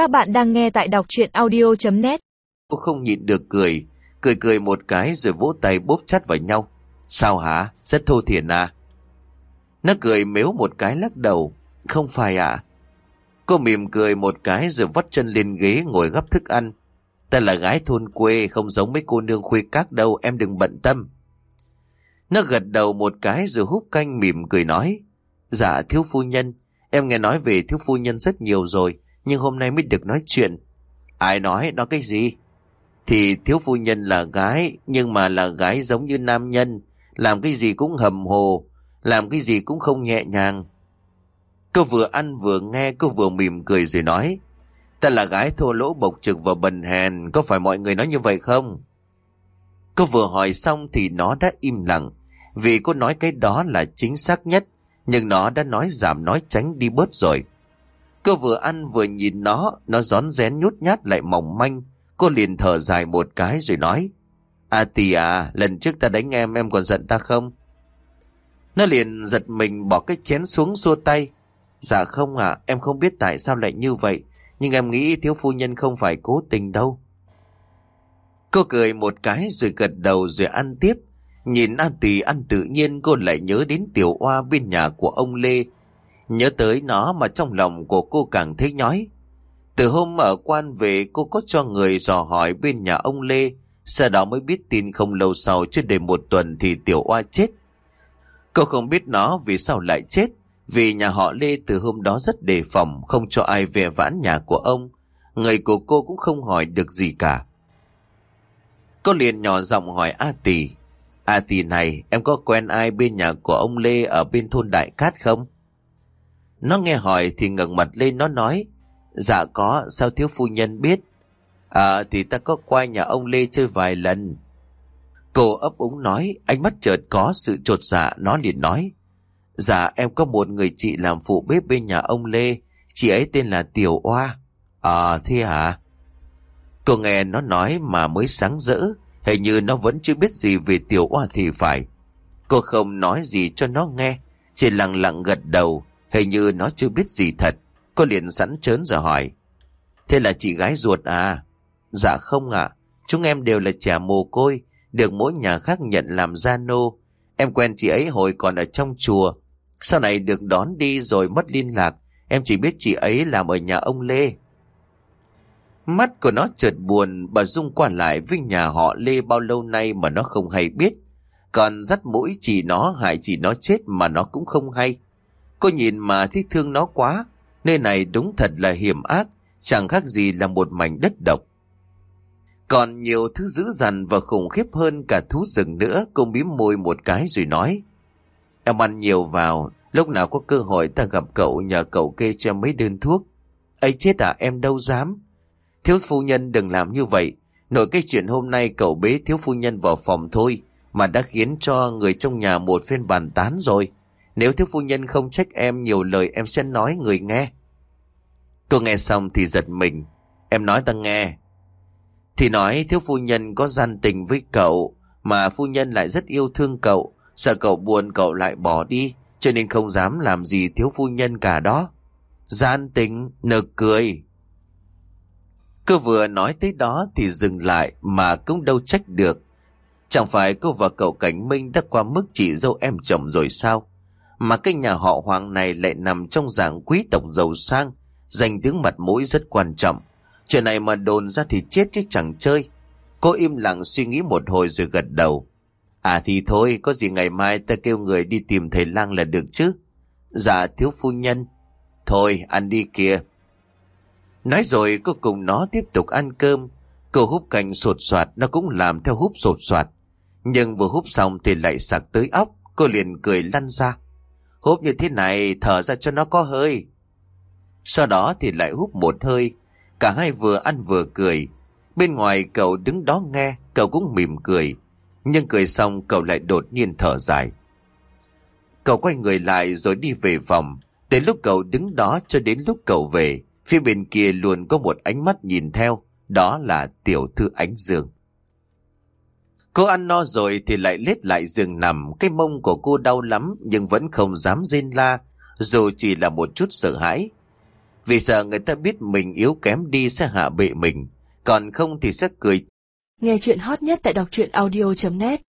Các bạn đang nghe tại đọc chuyện audio.net Cô không nhịn được cười, cười cười một cái rồi vỗ tay bóp chặt vào nhau. Sao hả? Rất thô thiển à? Nó cười mếu một cái lắc đầu. Không phải ạ. Cô mỉm cười một cái rồi vắt chân lên ghế ngồi gấp thức ăn. Ta là gái thôn quê, không giống mấy cô nương khuê các đâu, em đừng bận tâm. Nó gật đầu một cái rồi hút canh mỉm cười nói. Dạ thiếu phu nhân, em nghe nói về thiếu phu nhân rất nhiều rồi, nhưng hôm nay mới được nói chuyện. Ai nói, nói cái gì? Thì thiếu phu nhân là gái, nhưng mà là gái giống như nam nhân, làm cái gì cũng hầm hồ, làm cái gì cũng không nhẹ nhàng. Cô vừa ăn vừa nghe, cô vừa mỉm cười rồi nói. Ta là gái thô lỗ bộc trực và bần hèn, có phải mọi người nói như vậy không? Cô vừa hỏi xong thì nó đã im lặng, vì cô nói cái đó là chính xác nhất, nhưng nó đã nói giảm nói tránh đi bớt rồi. Cô vừa ăn vừa nhìn nó, nó gión rén nhút nhát lại mỏng manh. Cô liền thở dài một cái rồi nói. À tì à, lần trước ta đánh em, em còn giận ta không? Nó liền giật mình bỏ cái chén xuống xua tay. Dạ không ạ, em không biết tại sao lại như vậy. Nhưng em nghĩ thiếu phu nhân không phải cố tình đâu. Cô cười một cái rồi gật đầu rồi ăn tiếp. Nhìn A Tì ăn tự nhiên cô lại nhớ đến tiểu oa bên nhà của ông Lê. Nhớ tới nó mà trong lòng của cô càng thấy nhói. Từ hôm ở quan về, cô có cho người dò hỏi bên nhà ông Lê. Sau đó mới biết tin không lâu sau, chưa đầy một tuần thì tiểu oa chết. Cô không biết nó vì sao lại chết. Vì nhà họ Lê từ hôm đó rất đề phòng, không cho ai về vãn nhà của ông. Người của cô cũng không hỏi được gì cả. Cô liền nhỏ giọng hỏi A Tì. A Tì này, em có quen ai bên nhà của ông Lê ở bên thôn Đại Cát không? Nó nghe hỏi thì ngẩng mặt lên nó nói. Dạ có, sao thiếu phu nhân biết? À thì ta có qua nhà ông Lê chơi vài lần. Cô ấp úng nói, ánh mắt chợt có sự trột dạ, nó liền nói. Dạ em có một người chị làm phụ bếp bên nhà ông Lê, chị ấy tên là Tiểu Oa. À thế hả? Cô nghe nó nói mà mới sáng rỡ, hình như nó vẫn chưa biết gì về Tiểu Oa thì phải. Cô không nói gì cho nó nghe, chỉ lặng lặng gật đầu, hình như nó chưa biết gì thật. Cô liền sẵn chớn rồi hỏi. Thế là chị gái ruột à? Dạ không ạ, chúng em đều là trẻ mồ côi, được mỗi nhà khác nhận làm gia nô. Em quen chị ấy hồi còn ở trong chùa, sau này được đón đi rồi mất liên lạc, em chỉ biết chị ấy làm ở nhà ông Lê. Mắt của nó chợt buồn, bà Dung qua lại với nhà họ Lê bao lâu nay mà nó không hay biết. Còn dắt mũi chỉ nó hại chỉ nó chết mà nó cũng không hay. Cô nhìn mà thích thương nó quá, nơi này đúng thật là hiểm ác, chẳng khác gì là một mảnh đất độc. Còn nhiều thứ dữ dằn và khủng khiếp hơn cả thú rừng nữa, cô bím môi một cái rồi nói. Em ăn nhiều vào, lúc nào có cơ hội ta gặp cậu nhờ cậu kê cho mấy đơn thuốc. ấy chết à em đâu dám. Thiếu phu nhân đừng làm như vậy. Nổi cái chuyện hôm nay cậu bế thiếu phu nhân vào phòng thôi mà đã khiến cho người trong nhà một phen bàn tán rồi. Nếu thiếu phu nhân không trách em nhiều lời em sẽ nói người nghe. Cô nghe xong thì giật mình. Em nói ta nghe. Thì nói thiếu phu nhân có gian tình với cậu mà phu nhân lại rất yêu thương cậu. Sợ cậu buồn cậu lại bỏ đi cho nên không dám làm gì thiếu phu nhân cả đó. Gian tình, nực cười. Cô vừa nói tới đó thì dừng lại mà cũng đâu trách được. Chẳng phải cô và cậu Cảnh Minh đã qua mức chỉ dâu em chồng rồi sao? Mà cái nhà họ Hoàng này lại nằm trong dạng quý tộc giàu sang, danh tiếng mặt mũi rất quan trọng. Chuyện này mà đồn ra thì chết chứ chẳng chơi. Cô im lặng suy nghĩ một hồi rồi gật đầu. À thì thôi, có gì ngày mai ta kêu người đi tìm thầy lang là được chứ. Dạ thiếu phu nhân. Thôi, ăn đi kìa. Nói rồi cô cùng nó tiếp tục ăn cơm. Cô húp canh sột soạt, nó cũng làm theo húp sột soạt. Nhưng vừa húp xong thì lại sặc tới óc, cô liền cười lăn ra. Húp như thế này, thở ra cho nó có hơi. Sau đó thì lại húp một hơi, cả hai vừa ăn vừa cười. Bên ngoài cậu đứng đó nghe, cậu cũng mỉm cười. Nhưng cười xong cậu lại đột nhiên thở dài. Cậu quay người lại rồi đi về phòng. Từ lúc cậu đứng đó cho đến lúc cậu về, phía bên kia luôn có một ánh mắt nhìn theo, đó là tiểu thư ánh dương. Cô ăn no rồi thì lại lết lại giường nằm, cái mông của cô đau lắm nhưng vẫn không dám rên la, dù chỉ là một chút sợ hãi. Vì sợ người ta biết mình yếu kém đi sẽ hạ bệ mình, còn không thì sẽ cười. Nghe chuyện hot nhất tại đọc truyện audio.net